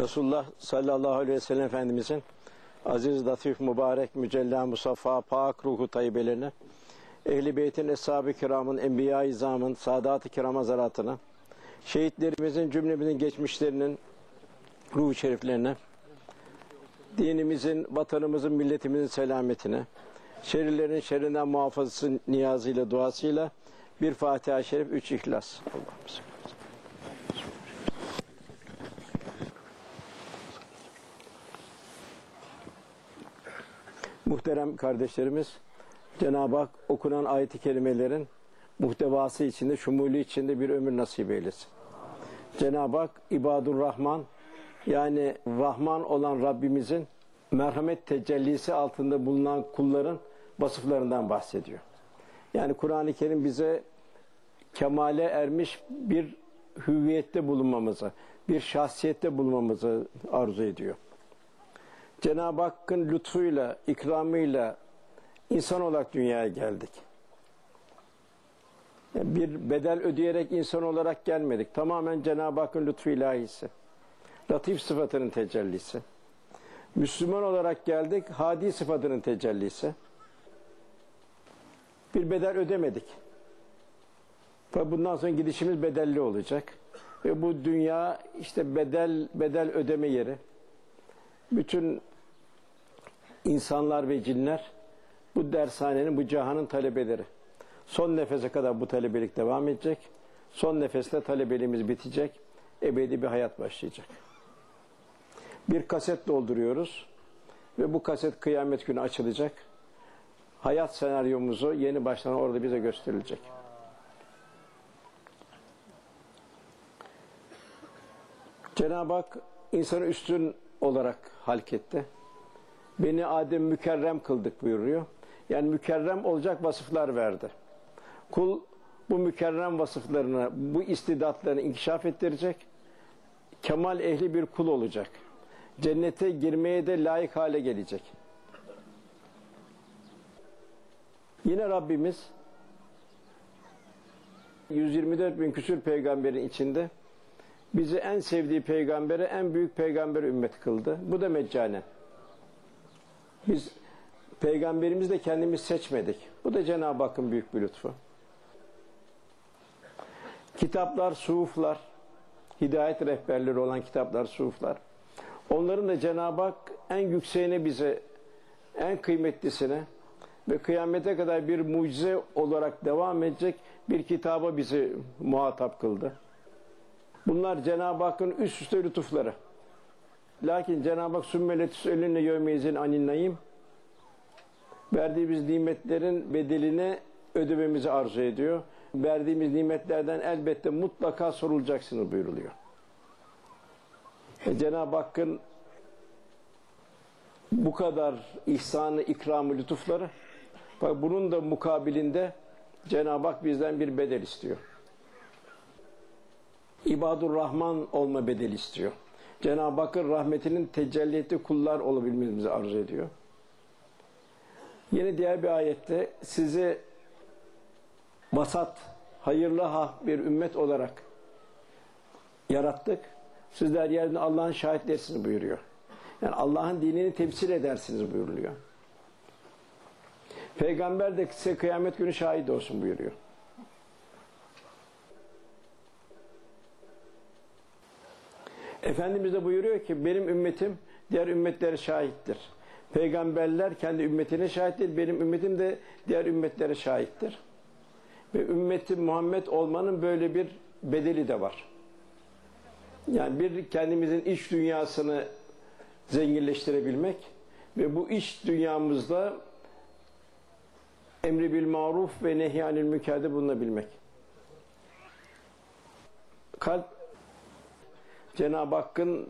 Resulullah sallallahu aleyhi ve sellem Efendimizin aziz, latif, mübarek, mücella, musaffa, pak ruhu tayyibelerine, Ehl-i Beyt'in, Eshab-ı Kiram'ın, Enbiya-i İzam'ın, Sadat-ı Kiram hazaratına, şehitlerimizin, cümlemizin geçmişlerinin ruhu şeriflerine, dinimizin, vatanımızın, milletimizin selametine, şerrilerin şerrinden muhafazası niyazıyla, duasıyla bir Fatiha-i Şerif, üç İhlas. Allah'ımız. Muhterem kardeşlerimiz, Cenab-ı Hak okunan ayet-i kerimelerin muhtevası içinde, şumulü içinde bir ömür nasip eylesin. Cenab-ı Hak İbadur Rahman yani Rahman olan Rabbimizin merhamet tecellisi altında bulunan kulların vasıflarından bahsediyor. Yani Kur'an-ı Kerim bize kemale ermiş bir hüviyette bulunmamızı, bir şahsiyette bulunmamızı arzu ediyor. Cenab-ı Hakk'ın lütfuyla, ikramıyla insan olarak dünyaya geldik. Bir bedel ödeyerek insan olarak gelmedik. Tamamen Cenab-ı Hakk'ın lütfu ilahisi. Latif sıfatının tecellisi. Müslüman olarak geldik, hadi sıfatının tecellisi. Bir bedel ödemedik. Ve bundan sonra gidişimiz bedelli olacak. Ve bu dünya işte bedel bedel ödeme yeri. Bütün insanlar ve cinler bu dershanenin, bu cahanın talebeleri. Son nefese kadar bu talebelik devam edecek. Son nefeste talebeliğimiz bitecek. Ebedi bir hayat başlayacak. Bir kaset dolduruyoruz ve bu kaset kıyamet günü açılacak. Hayat senaryomuzu yeni baştan orada bize gösterilecek. Cenab-ı Hak insanı üstün olarak halketti. Beni Adem mükerrem kıldık buyuruyor. Yani mükerrem olacak vasıflar verdi. Kul bu mükerrem vasıflarını, bu istidatlarını inkişaf ettirecek. Kemal ehli bir kul olacak. Cennete girmeye de layık hale gelecek. Yine Rabbimiz 124 bin küsür peygamberin içinde bizi en sevdiği peygambere en büyük peygamber ümmet kıldı. Bu da meccanen. Biz peygamberimizi de kendimiz seçmedik. Bu da Cenab-ı Hakk'ın büyük bir lütfu. Kitaplar, suhuflar, hidayet rehberleri olan kitaplar, suhuflar. Onların da Cenab-ı Hak en yükseğine bize, en kıymetlisine ve kıyamete kadar bir mucize olarak devam edecek bir kitaba bizi muhatap kıldı. Bunlar Cenab-ı Hakk'ın üst üste lütufları. Lakin Cenab-ı Hak sümmeletüs elinle yövmeyizin aninnayim verdiğimiz nimetlerin bedelini ödememizi arzu ediyor. Verdiğimiz nimetlerden elbette mutlaka sorulacaksınız buyuruluyor. E, Cenab-ı Hakk'ın bu kadar ihsanı, ikramı, lütufları bunun da mukabilinde Cenab-ı Hak bizden bir bedel istiyor. İbadur Rahman olma bedeli istiyor. Cenab-ı Hakk'ın rahmetinin tecelli ettiği kullar olabilmemizi arzu ediyor. Yine diğer bir ayette sizi vasat, hayırlı ha bir ümmet olarak yarattık. Sizler yerine Allah'ın şahitlersiniz buyuruyor. Yani Allah'ın dinini temsil edersiniz buyuruluyor. Peygamber de size kıyamet günü şahit olsun buyuruyor. Efendimiz de buyuruyor ki benim ümmetim diğer ümmetlere şahittir. Peygamberler kendi ümmetine şahittir. Benim ümmetim de diğer ümmetlere şahittir. Ve ümmeti Muhammed olmanın böyle bir bedeli de var. Yani bir kendimizin iç dünyasını zenginleştirebilmek ve bu iç dünyamızda emri bil maruf ve nehyanil mükade bulunabilmek. Kalp Cenab-ı Hakk'ın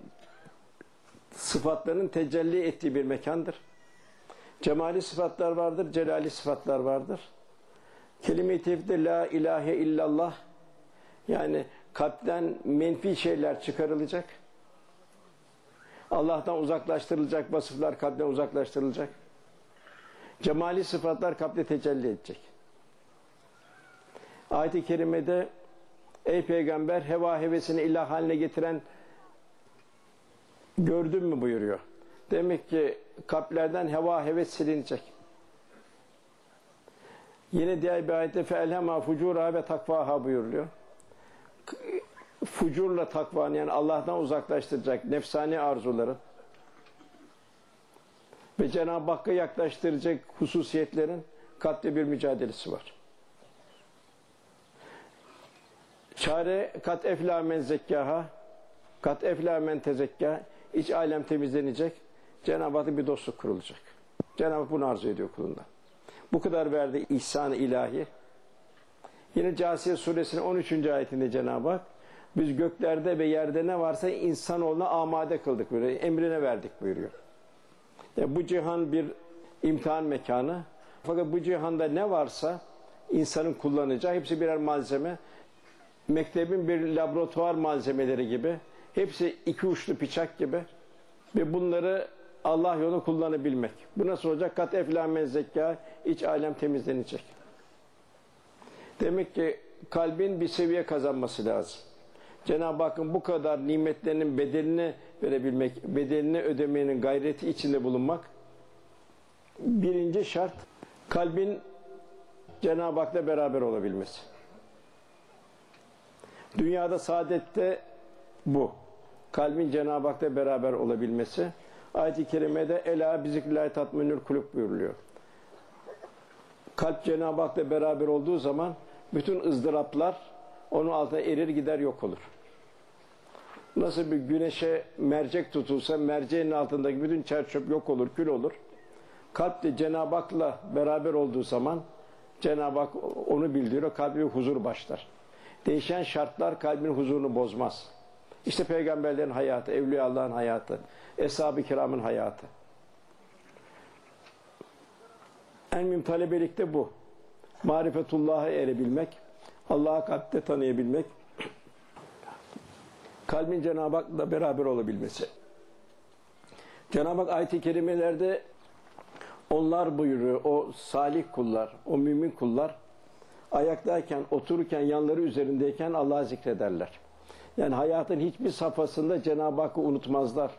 sıfatlarının tecelli ettiği bir mekandır. Cemali sıfatlar vardır, celali sıfatlar vardır. Kelime-i tevhidde la ilahe illallah yani kalpten menfi şeyler çıkarılacak. Allah'tan uzaklaştırılacak vasıflar kalpten uzaklaştırılacak. Cemali sıfatlar kalpte tecelli edecek. Ayet-i kerimede ey peygamber heva hevesini ilah haline getiren Gördün mü buyuruyor. Demek ki kalplerden heva heves silinecek. Yine diğer bir ayette fe'elhema fucura ve takvaha buyuruluyor. Fucurla takvanı yani Allah'tan uzaklaştıracak nefsani arzuları ve Cenab-ı Hakk'a yaklaştıracak hususiyetlerin katli bir mücadelesi var. Çare kat efla men zekkaha kat efla men tezekka iç alem temizlenecek. Cenab-ı bir dostluk kurulacak. Cenab-ı bunu arzu ediyor kulundan. Bu kadar verdi ihsan ilahi. Yine Câsiye suresinin 13. ayetinde Cenab-ı Hak biz göklerde ve yerde ne varsa insanoğluna amade kıldık böyle emrine verdik buyuruyor. Yani bu cihan bir imtihan mekanı. Fakat bu cihanda ne varsa insanın kullanacağı hepsi birer malzeme. Mektebin bir laboratuvar malzemeleri gibi. Hepsi iki uçlu bıçak gibi. Ve bunları Allah yolu kullanabilmek. Bu nasıl olacak? Kat eflamen zekka, iç alem temizlenecek. Demek ki kalbin bir seviye kazanması lazım. Cenab-ı Hakk'ın bu kadar nimetlerinin bedelini verebilmek, bedelini ödemenin gayreti içinde bulunmak birinci şart kalbin Cenab-ı Hak'la beraber olabilmesi. Dünyada saadette bu. Kalbin Cenab-ı Hak'la beraber olabilmesi. Ayet-i Kerime'de Ela bizikrillahi tatminül kulüp buyuruluyor. Kalp Cenab-ı Hak'la beraber olduğu zaman bütün ızdıraplar onun altına erir gider yok olur. Nasıl bir güneşe mercek tutulsa merceğin altındaki bütün çerçöp yok olur, kül olur. Kalp de Cenab-ı Hak'la beraber olduğu zaman Cenab-ı Hak onu bildiriyor, kalbi huzur başlar. Değişen şartlar kalbin huzurunu bozmaz. İşte peygamberlerin hayatı, Evliya Allah'ın hayatı, Eshab-ı Kiram'ın hayatı. En mühim talebelikte bu. Marifetullah'a erebilmek, Allah'ı kalpte tanıyabilmek, kalbin Cenab-ı Hak'la beraber olabilmesi. Cenab-ı Hak ayet-i kerimelerde onlar buyuruyor, o salih kullar, o mümin kullar ayaktayken, otururken, yanları üzerindeyken Allah'ı zikrederler. Yani hayatın hiçbir safhasında Cenab-ı Hakk'ı unutmazlar.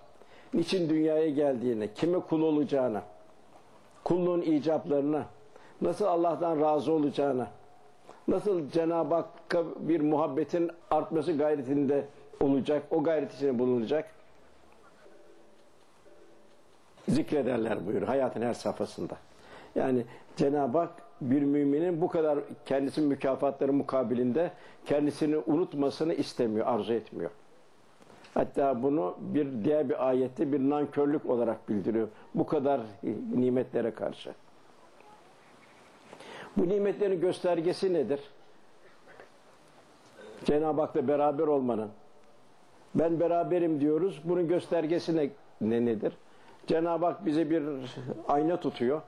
Niçin dünyaya geldiğini, kime kul olacağını, kulluğun icaplarını, nasıl Allah'tan razı olacağını, nasıl Cenab-ı Hakk'a bir muhabbetin artması gayretinde olacak, o gayret içinde bulunacak. Zikrederler buyur hayatın her safhasında. Yani Cenab-ı Hak bir müminin bu kadar kendisinin mükafatları mukabilinde kendisini unutmasını istemiyor, arzu etmiyor. Hatta bunu bir diğer bir ayette bir nankörlük olarak bildiriyor. Bu kadar nimetlere karşı. Bu nimetlerin göstergesi nedir? Cenab-ı Hak'la beraber olmanın. Ben beraberim diyoruz. Bunun göstergesi ne, ne nedir? Cenab-ı Hak bize bir ayna tutuyor.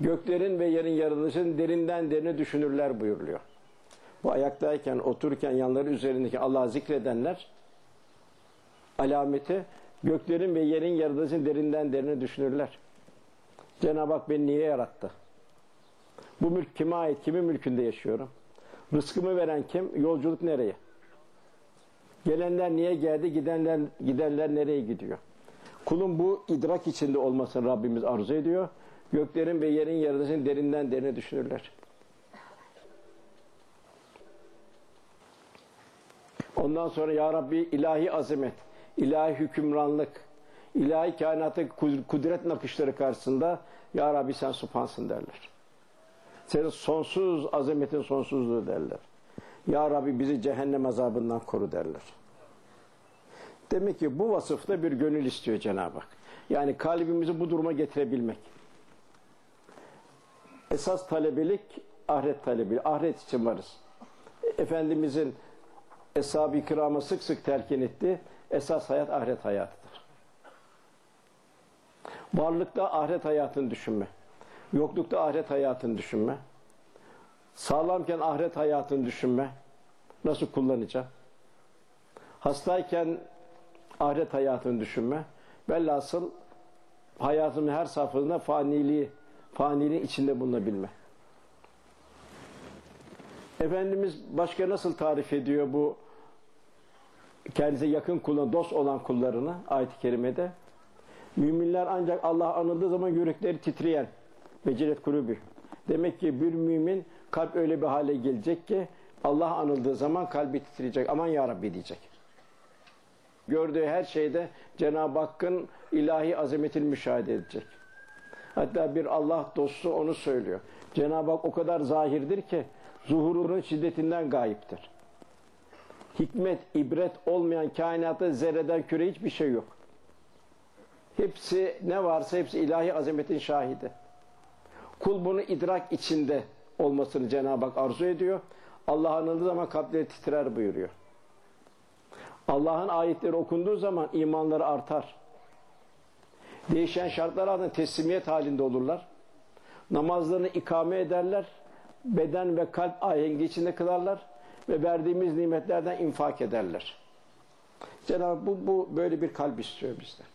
Göklerin ve yerin yaratılışını derinden derine düşünürler buyuruluyor. Bu ayaktayken, otururken yanları üzerindeki Allah'ı zikredenler alameti göklerin ve yerin yaratılışını derinden derine düşünürler. Cenab-ı Hak beni niye yarattı? Bu mülk kime ait? Kimin mülkünde yaşıyorum? Rızkımı veren kim? Yolculuk nereye? Gelenler niye geldi? Gidenler, gidenler nereye gidiyor? Kulun bu idrak içinde olmasını Rabbimiz arzu ediyor. Göklerin ve yerin yaratılışını derinden derine düşünürler. Ondan sonra Ya Rabbi ilahi azamet, ilahi hükümranlık, ilahi kainatı kudret nakışları karşısında Ya Rabbi sen supansın derler. Senin sonsuz azametin sonsuzluğu derler. Ya Rabbi bizi cehennem azabından koru derler. Demek ki bu vasıfta bir gönül istiyor Cenab-ı Hak. Yani kalbimizi bu duruma getirebilmek. Esas talebelik ahiret talebi. Ahiret için varız. Efendimizin Eshab-ı Kiram'a sık sık telkin etti. Esas hayat ahiret hayatıdır. Varlıkta ahiret hayatını düşünme. Yoklukta ahiret hayatını düşünme. Sağlamken ahiret hayatını düşünme. Nasıl kullanacağım? Hastayken ahiret hayatını düşünme. Velhasıl hayatın her safhasında faniliği, faniliğin içinde bulunabilme. Efendimiz başka nasıl tarif ediyor bu kendisine yakın kullarına, dost olan kullarına ayet-i kerimede müminler ancak Allah anıldığı zaman yürekleri titreyen vecilet kulübü. Demek ki bir mümin kalp öyle bir hale gelecek ki Allah anıldığı zaman kalbi titreyecek. Aman ya Rabbi diyecek. Gördüğü her şeyde Cenab-ı Hakk'ın ilahi azametini müşahede edecek. Hatta bir Allah dostu onu söylüyor. Cenab-ı Hak o kadar zahirdir ki zuhurunun şiddetinden gayiptir. Hikmet, ibret olmayan kainatta zerreden küre hiçbir şey yok. Hepsi ne varsa hepsi ilahi azametin şahidi. Kul bunu idrak içinde olmasını Cenab-ı Hak arzu ediyor. Allah anıldığı zaman kalpleri titrer buyuruyor. Allah'ın ayetleri okunduğu zaman imanları artar. Değişen şartlar altında teslimiyet halinde olurlar. Namazlarını ikame ederler. Beden ve kalp ahengi içinde kılarlar. Ve verdiğimiz nimetlerden infak ederler. Cenab-ı bu, bu böyle bir kalp istiyor bizden.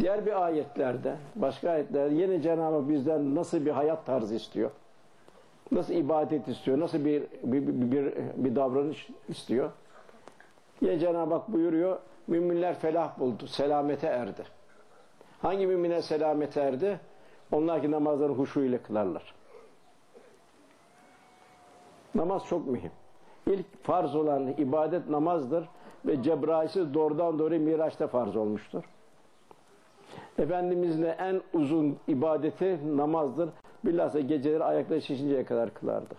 Diğer bir ayetlerde, başka ayetlerde yine Cenab-ı Hak bizden nasıl bir hayat tarzı istiyor? Nasıl ibadet istiyor? Nasıl bir bir, bir, bir, bir davranış istiyor? Yine Cenab-ı Hak buyuruyor, müminler felah buldu, selamete erdi. Hangi mümine selamete erdi? Onlar ki namazlarını huşu ile kılarlar. Namaz çok mühim. İlk farz olan ibadet namazdır ve Cebrail'siz doğrudan doğruya Miraç'ta farz olmuştur. Efendimizle en uzun ibadeti namazdır. Bilhassa geceleri ayakları şişinceye kadar kılardı.